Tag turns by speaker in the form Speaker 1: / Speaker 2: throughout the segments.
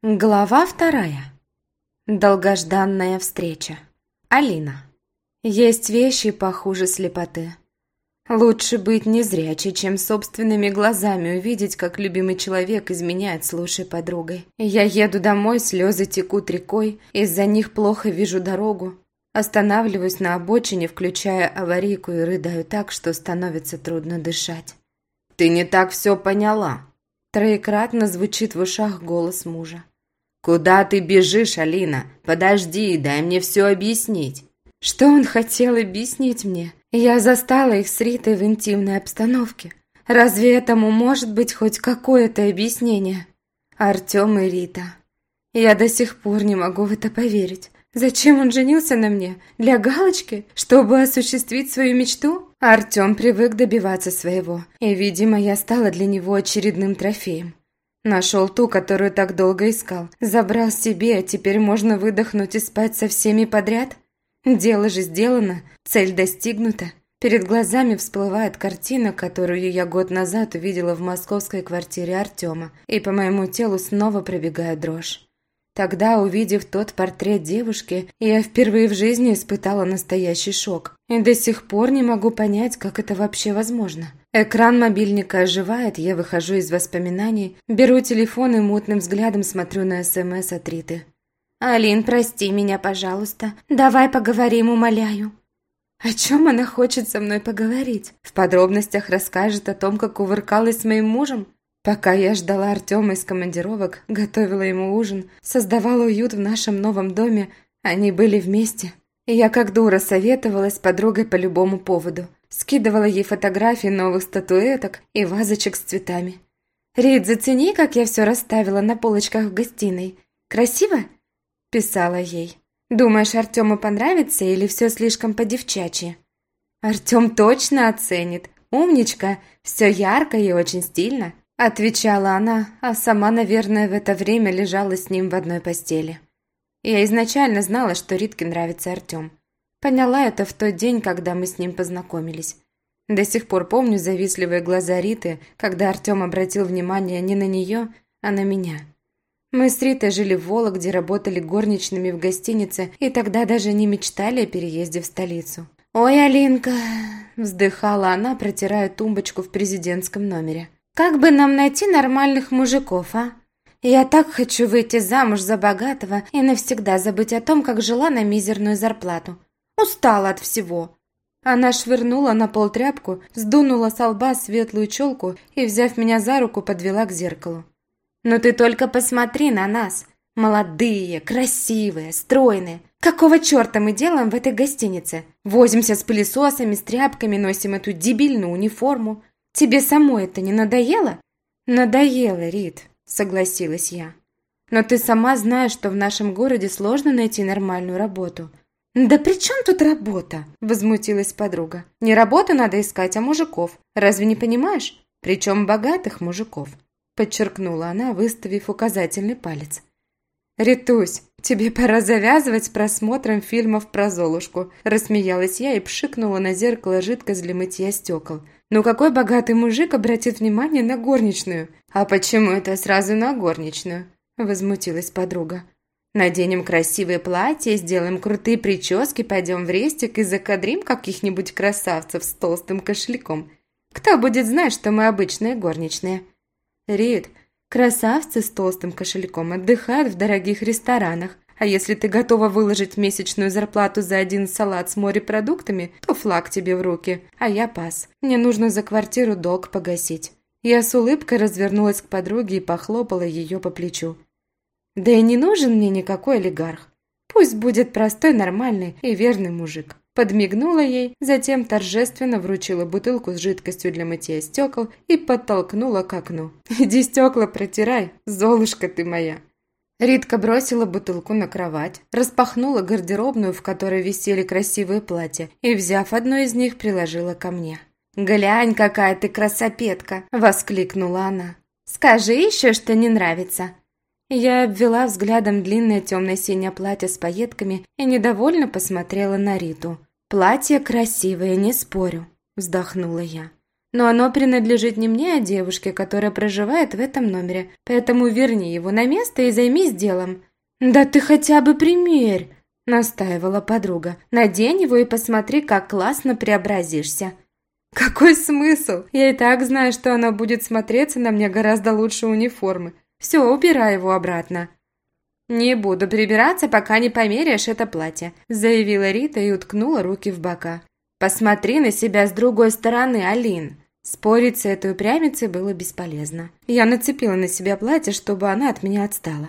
Speaker 1: Глава вторая. Долгожданная встреча. Алина. Есть вещи похуже слепоты. Лучше быть незрячей, чем собственными глазами увидеть, как любимый человек изменяет с лучшей подругой. Я еду домой, слезы текут рекой, из-за них плохо вижу дорогу. Останавливаюсь на обочине, включая аварийку и рыдаю так, что становится трудно дышать.
Speaker 2: «Ты не так все поняла»,
Speaker 1: Троекратно звучит в ушах голос мужа.
Speaker 2: «Куда ты бежишь, Алина? Подожди, дай мне все объяснить».
Speaker 1: Что он хотел объяснить мне? Я застала их с Ритой в интимной обстановке. Разве этому может быть хоть какое-то объяснение? Артем и Рита. Я до сих пор не могу в это поверить. Зачем он женился на мне? Для галочки? Чтобы осуществить свою мечту? Артем привык добиваться своего, и, видимо, я стала для него очередным трофеем. Нашел ту, которую так долго искал. Забрал себе, а теперь можно выдохнуть и спать со всеми подряд? Дело же сделано, цель достигнута. Перед глазами всплывает картина, которую я год назад увидела в московской квартире Артема, и по моему телу снова пробегает дрожь. Тогда, увидев тот портрет девушки, я впервые в жизни испытала настоящий шок. И до сих пор не могу понять, как это вообще возможно. Экран мобильника оживает, я выхожу из воспоминаний, беру телефон и мутным взглядом смотрю на СМС от Риты. «Алин, прости меня, пожалуйста. Давай поговорим, умоляю». О чем она хочет со мной поговорить? В подробностях расскажет о том, как кувыркалась с моим мужем? Пока я ждала Артема из командировок, готовила ему ужин, создавала уют в нашем новом доме, они были вместе. И я как дура советовалась с подругой по любому поводу. Скидывала ей фотографии новых статуэток и вазочек с цветами. «Рид, зацени, как я все расставила на полочках в гостиной. Красиво?» Писала ей. «Думаешь, Артему понравится или все слишком по-девчачьи?» «Артем точно оценит. Умничка, все ярко и очень стильно. Отвечала она, а сама, наверное, в это время лежала с ним в одной постели. Я изначально знала, что Ритке нравится Артем. Поняла это в тот день, когда мы с ним познакомились. До сих пор помню завистливые глаза Риты, когда Артем обратил внимание не на нее, а на меня. Мы с Ритой жили в Вологде, работали горничными в гостинице и тогда даже не мечтали о переезде в столицу. «Ой, Алинка!» – вздыхала она, протирая тумбочку в президентском номере. Как бы нам найти нормальных мужиков, а? Я так хочу выйти замуж за богатого и навсегда забыть о том, как жила на мизерную зарплату. Устала от всего. Она швырнула на пол тряпку, сдунула с лба светлую челку и, взяв меня за руку, подвела к зеркалу. «Ну ты только посмотри на нас! Молодые, красивые, стройные! Какого черта мы делаем в этой гостинице? Возимся с пылесосами, с тряпками, носим эту дебильную униформу. Тебе самой это не надоело?» «Надоело, Рит», — согласилась я. «Но ты сама знаешь, что в нашем городе сложно найти нормальную работу». «Да при чем тут работа?» – возмутилась подруга. «Не работу надо искать, а мужиков. Разве не понимаешь? Причем богатых мужиков», – подчеркнула она, выставив указательный палец. «Ритусь, тебе пора завязывать просмотром фильмов про Золушку», – рассмеялась я и пшикнула на зеркало жидкость для мытья стекол – ну какой богатый мужик обратит внимание на горничную? А почему это сразу на горничную? Возмутилась подруга. Наденем красивые платья, сделаем крутые прически, пойдем в рестик и закадрим каких-нибудь красавцев с толстым кошельком. Кто будет знать, что мы обычные горничные? Рид, красавцы с толстым кошельком отдыхают в дорогих ресторанах, а если ты готова выложить месячную зарплату за один салат с морепродуктами, то флаг тебе в руки, а я пас. Мне нужно за квартиру долг погасить». Я с улыбкой развернулась к подруге и похлопала ее по плечу. «Да и не нужен мне никакой олигарх. Пусть будет простой, нормальный и верный мужик». Подмигнула ей, затем торжественно вручила бутылку с жидкостью для мытья стекол и подтолкнула к окну. «Иди стекла протирай, золушка ты моя!» Ритка бросила бутылку на кровать, распахнула гардеробную, в которой висели красивые платья, и, взяв одно из них, приложила ко мне. «Глянь, какая ты красопетка!» – воскликнула она. «Скажи еще, что не нравится!» Я обвела взглядом длинное темно-синее платье с пайетками и недовольно посмотрела на Риту. «Платье красивое, не спорю», – вздохнула я. но оно принадлежит не мне, а девушке, которая проживает в этом номере. Поэтому верни его на место и займись делом». «Да ты хотя бы примерь!» – настаивала подруга. «Надень его и посмотри, как классно преобразишься». «Какой смысл? Я и так знаю, что оно будет смотреться на мне гораздо лучше униформы. Все, убирай его обратно». «Не буду прибираться, пока не померяешь это платье», – заявила Рита и уткнула руки в бока. «Посмотри на себя с другой стороны, Алин». Спорить с этой упрямицей было бесполезно. Я нацепила на себя платье, чтобы она от меня отстала.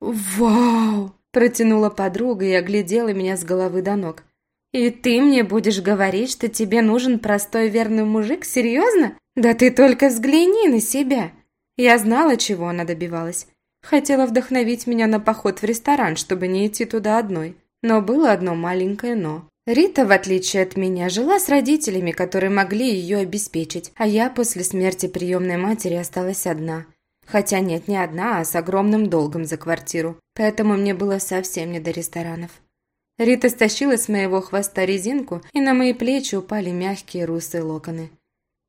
Speaker 1: «Вау!» – протянула подруга и оглядела меня с головы до ног. «И ты мне будешь говорить, что тебе нужен простой верный мужик? Серьезно? Да ты только взгляни на себя!» Я знала, чего она добивалась. Хотела вдохновить меня на поход в ресторан, чтобы не идти туда одной. Но было одно маленькое «но». Рита, в отличие от меня, жила с родителями, которые могли ее обеспечить, а я после смерти приемной матери осталась одна. Хотя нет, не одна, а с огромным долгом за квартиру. Поэтому мне было совсем не до ресторанов. Рита стащила с моего хвоста резинку, и на мои плечи упали мягкие русые локоны.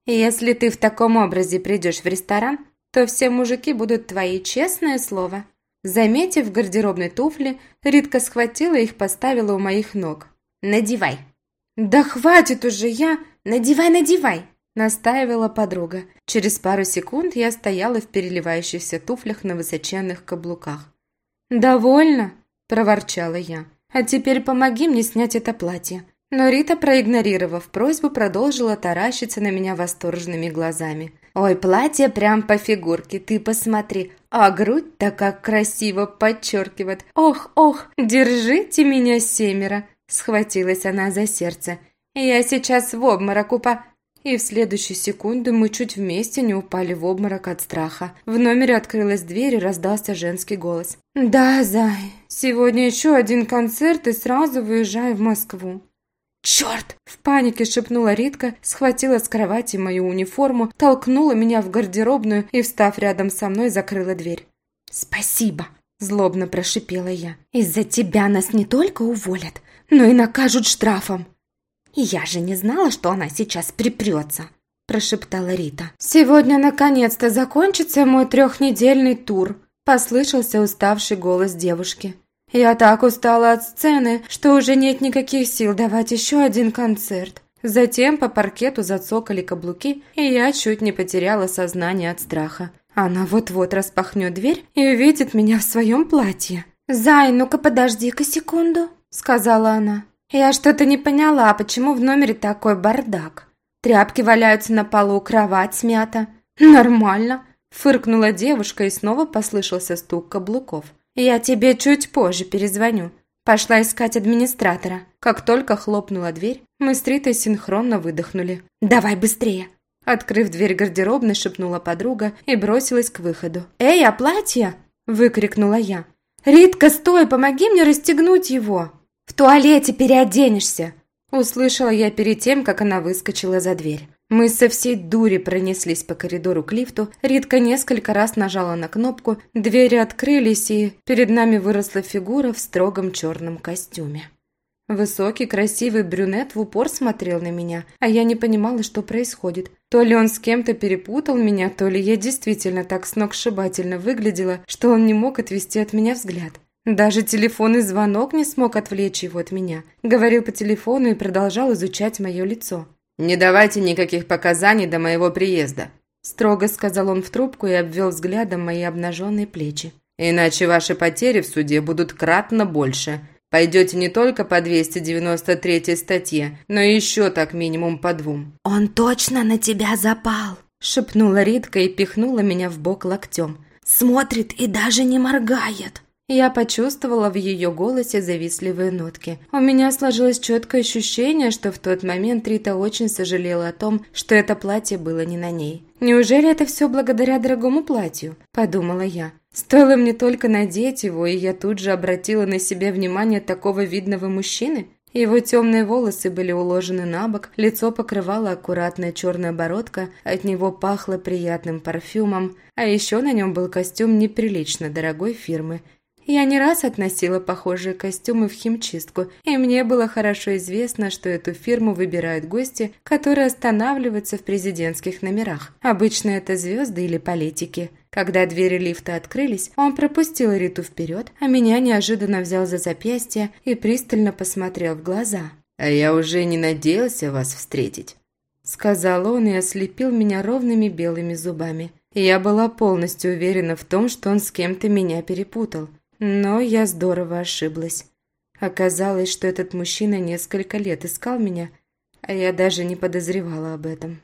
Speaker 1: «Если ты в таком образе придешь в ресторан, то все мужики будут твои, честное слово». Заметив гардеробной туфли, Ритка схватила их, поставила у моих ног. «Надевай!» «Да хватит уже я! Надевай, надевай!» Настаивала подруга. Через пару секунд я стояла в переливающихся туфлях на высоченных каблуках. «Довольно!» – проворчала я. «А теперь помоги мне снять это платье». Но Рита, проигнорировав просьбу, продолжила таращиться на меня восторженными глазами. «Ой, платье прям по фигурке, ты посмотри, а грудь-то как красиво подчеркивает. Ох, ох, держите меня семеро!» Схватилась она за сердце. «Я сейчас в обморок упа...» И в следующую секунду мы чуть вместе не упали в обморок от страха. В номере открылась дверь и раздался женский голос. «Да, Зай, сегодня еще один концерт и сразу выезжаю в Москву». «Черт!» – в панике шепнула Ритка, схватила с кровати мою униформу, толкнула меня в гардеробную и, встав рядом со мной, закрыла дверь. «Спасибо!» – злобно прошипела я. «Из-за тебя нас не только уволят, но и накажут штрафом. я же не знала, что она сейчас припрется, прошептала Рита. Сегодня наконец-то закончится мой трехнедельный тур, послышался уставший голос девушки. Я так устала от сцены, что уже нет никаких сил давать еще один концерт. Затем по паркету зацокали каблуки, и я чуть не потеряла сознание от страха. Она вот-вот распахнет дверь и увидит меня в своем платье. «Зай, ну-ка подожди-ка секунду», сказала она. «Я что-то не поняла, почему в номере такой бардак? Тряпки валяются на полу, кровать смята. Нормально!» Фыркнула девушка и снова послышался стук каблуков. «Я тебе чуть позже перезвоню». Пошла искать администратора. Как только хлопнула дверь, мы с Ритой синхронно выдохнули. «Давай быстрее!» Открыв дверь гардеробной, шепнула подруга и бросилась к выходу. «Эй, а платье?» – выкрикнула я. «Ритка, стой, помоги мне расстегнуть его!» «В туалете переоденешься!» Услышала я перед тем, как она выскочила за дверь. Мы со всей дури пронеслись по коридору к лифту, Ритка несколько раз нажала на кнопку, двери открылись, и перед нами выросла фигура в строгом черном костюме. Высокий, красивый брюнет в упор смотрел на меня, а я не понимала, что происходит. То ли он с кем-то перепутал меня, то ли я действительно так сногсшибательно выглядела, что он не мог отвести от меня взгляд. Даже телефонный звонок не смог отвлечь его от меня. Говорил по телефону и продолжал изучать мое лицо.
Speaker 2: «Не давайте никаких показаний до моего приезда», – строго сказал он в трубку и обвел взглядом мои обнаженные плечи. «Иначе ваши потери в суде будут кратно больше. Пойдете не только по 293 статье, но еще так минимум по двум».
Speaker 1: «Он точно на тебя запал», – шепнула Ритка и пихнула меня в бок локтем. «Смотрит и даже не моргает». Я почувствовала в ее голосе завистливые нотки. У меня сложилось четкое ощущение, что в тот момент Рита очень сожалела о том, что это платье было не на ней. «Неужели это все благодаря дорогому платью?» – подумала я. Стоило мне только надеть его, и я тут же обратила на себя внимание такого видного мужчины. Его темные волосы были уложены на бок, лицо покрывала аккуратная черная бородка, от него пахло приятным парфюмом, а еще на нем был костюм неприлично дорогой фирмы – Я не раз относила похожие костюмы в химчистку, и мне было хорошо известно, что эту фирму выбирают гости, которые останавливаются в президентских номерах. Обычно это звезды или политики. Когда двери лифта открылись, он пропустил Риту вперед, а меня неожиданно взял за запястье и пристально посмотрел в глаза.
Speaker 2: «А я уже не надеялся вас встретить», – сказал он и ослепил меня ровными белыми зубами. Я была полностью уверена в том, что он с кем-то меня перепутал. Но я здорово ошиблась. Оказалось, что этот мужчина несколько лет искал меня, а я даже не подозревала об этом.